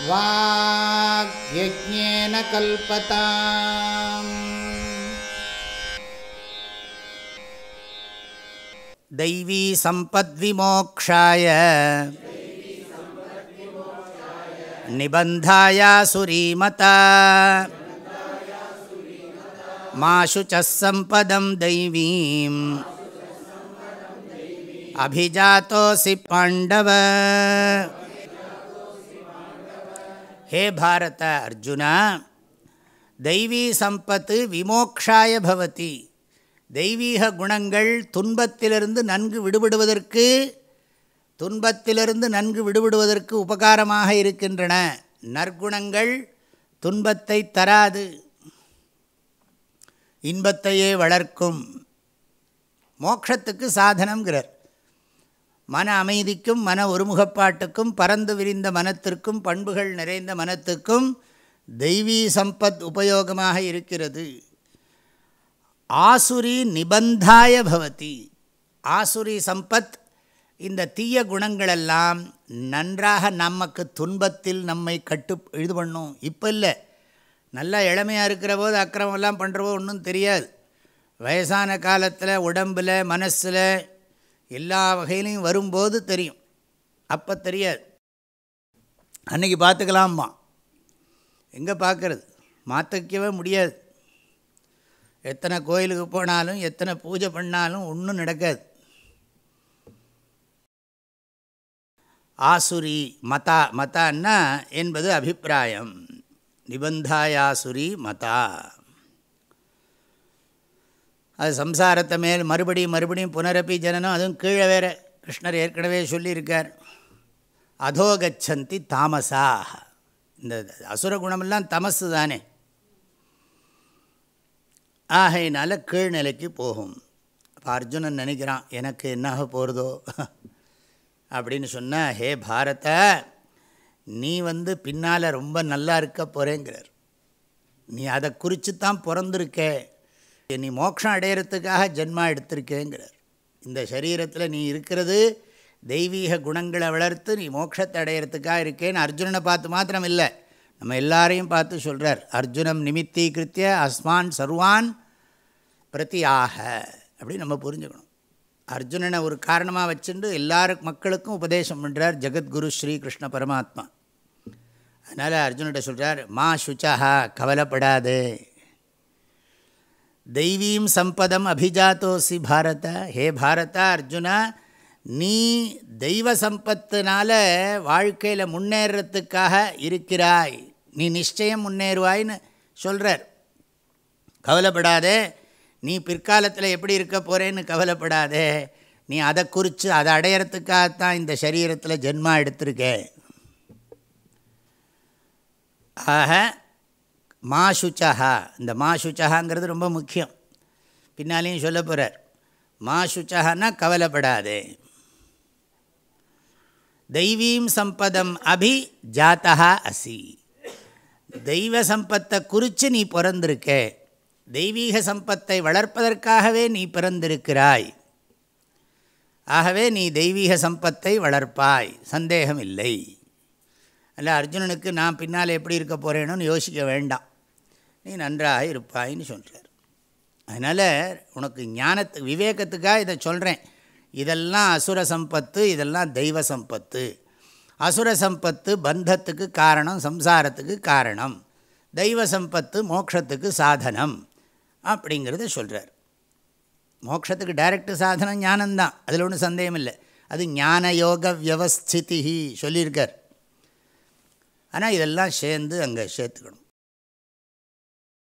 वाग्यज्ञेन कल्पताम्। दैवी सम्पद्विमोक्षाय निबन्धायासुरीमता माशु च सम्पदं दैवीम्। अभिजातोऽसि पाण्डव ஹே பாரத அர்ஜுனா தெய்வீ சம்பத்து விமோக்ஷாய பவதி. தெய்வீக குணங்கள் துன்பத்திலிருந்து நன்கு விடுபடுவதற்கு துன்பத்திலிருந்து நன்கு விடுபடுவதற்கு உபகாரமாக இருக்கின்றன. நற்குணங்கள் துன்பத்தை தராது. இன்பத்தையே வளர்க்கும். மோக்ஷத்துக்கு சாதனங்கிறார் மன அமைதிக்கும் மன ஒருமுகப்பாட்டுக்கும் பறந்து விரிந்த மனத்திற்கும் பண்புகள் நிறைந்த மனத்துக்கும் தெய்வீ சம்பத் உபயோகமாக இருக்கிறது. ஆசுரி நிபந்தாய பவதி. ஆசுரி சம்பத் இந்த தீய குணங்களெல்லாம் நன்றாக நமக்கு துன்பத்தில் நம்மை கட்டு இது பண்ணும். இப்போ இல்லை. நல்லா இளமையாக இருக்கிற போது அக்கிரமெல்லாம் பண்ணுறவோ ஒன்றும் தெரியாது. வயசான காலத்தில் உடம்பில் மனசில் எல்லா வகையிலையும் வரும்போது தெரியும். அப்போ தெரியாது. அன்றைக்கி பார்த்துக்கலாம்மா. எங்கே பார்க்குறது? மாற்றிக்கவே முடியாது. எத்தனை கோயிலுக்கு போனாலும் எத்தனை பூஜை பண்ணாலும் ஒன்றும் நடக்காது. ஆசுரி மதா மதான்னா என்பது அபிப்பிராயம். நிபந்தாயாசுரி மதா. அது சம்சாரத்தை மேல் மறுபடியும் மறுபடியும் புனரப்பி ஜனனம் அதுவும் கீழே வேற கிருஷ்ணர் ஏற்கனவே சொல்லியிருக்கார். அதோகச்சந்தி தாமசாக இந்த அசுர குணமெல்லாம் தமசு தானே. ஆகையினால கீழ்நிலைக்கு போகும். இப்போ அர்ஜுனன் நினைக்கிறான் எனக்கு என்னாக போகிறதோ அப்படின்னு சொன்னால் ஹே பாரத நீ வந்து பின்னால் ரொம்ப நல்லா இருக்க போகிறேங்கிறார் நீ அதை குறித்து தான் பிறந்திருக்கே. நீ மோட்சம் அடையிறதுக்காக ஜென்மா எடுத்திருக்கேங்கிறார். இந்த சரீரத்தில் நீ இருக்கிறது தெய்வீக குணங்களை வளர்த்து நீ மோட்சத்தை அடையிறதுக்காக இருக்கேன்னு அர்ஜுனனை பார்த்து மாத்திரம் இல்லை நம்ம எல்லாரையும் பார்த்து சொல்கிறார் அர்ஜுனம் நிமித்தீகிருத்திய அஸ்மான் சர்வான் பிரதியாக அப்படின்னு நம்ம புரிஞ்சுக்கணும். அர்ஜுனனை ஒரு காரணமாக வச்சுட்டு எல்லாரு மக்களுக்கும் உபதேசம் பண்ணுறார் ஜெகத்குரு ஸ்ரீ கிருஷ்ண பரமாத்மா. அதனால் அர்ஜுனிட்ட சொல்கிறார் மா சுச்சா கவலைப்படாதே. தெய்வீம் சம்பதம் அபிஜாத்தோசி பாரத. ஹே பாரத அர்ஜுனா நீ தெய்வ சம்பத்தினால வாழ்க்கையில் முன்னேறத்துக்காக இருக்கிறாய். நீ நிச்சயம் முன்னேறுவாய்ன்னு சொல்கிறார் கவலைப்படாதே. நீ பிற்காலத்தில் எப்படி இருக்க போகிறேன்னு கவலைப்படாதே. நீ அதை குறித்து அதை அடையிறதுக்காகத்தான் இந்த சரீரத்தில் ஜென்மா எடுத்திருக்கேன் ஆக மாசுச்சஹா. இந்த மாசுச்சஹாங்கிறது ரொம்ப முக்கியம். பின்னாலேயும் சொல்ல போகிறார் மாசுச்சஹான்னா கவலைப்படாதே. தெய்வீம் சம்பதம் அபி ஜாத்தா அசி. தெய்வ சம்பத்தை குறித்து நீ பிறந்திருக்க. தெய்வீக சம்பத்தை வளர்ப்பதற்காகவே நீ பிறந்திருக்கிறாய். ஆகவே நீ தெய்வீக சம்பத்தை வளர்ப்பாய். சந்தேகம் இல்லை அல்ல அர்ஜுனனுக்கு நான் பின்னால் எப்படி இருக்க போகிறேனோன்னு யோசிக்க வேண்டாம். நீ நன்றாக இருப்பாயின்னு சொல்கிறார் அதனால் உனக்கு ஞானத்து விவேகத்துக்காக இதை சொல்கிறேன் இதெல்லாம் அசுர சம்பத்து இதெல்லாம் தெய்வ சம்பத்து. அசுர சம்பத்து பந்தத்துக்கு காரணம் சம்சாரத்துக்கு காரணம். தெய்வ சம்பத்து மோட்சத்துக்கு சாதனம் அப்படிங்கிறத சொல்கிறார் மோட்சத்துக்கு டைரக்ட் சாதனம் ஞானம்தான். அதில் ஒன்றும் சந்தேகம் இல்லை அது ஞான யோக வியவஸ்திதி சொல்லியிருக்கார். ஆனால் இதெல்லாம் சேர்ந்து அங்கே சேர்த்துக்கணும்.